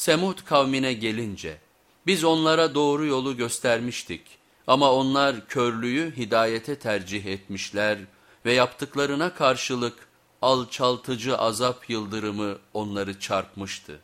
Semud kavmine gelince biz onlara doğru yolu göstermiştik ama onlar körlüğü hidayete tercih etmişler ve yaptıklarına karşılık alçaltıcı azap yıldırımı onları çarpmıştı.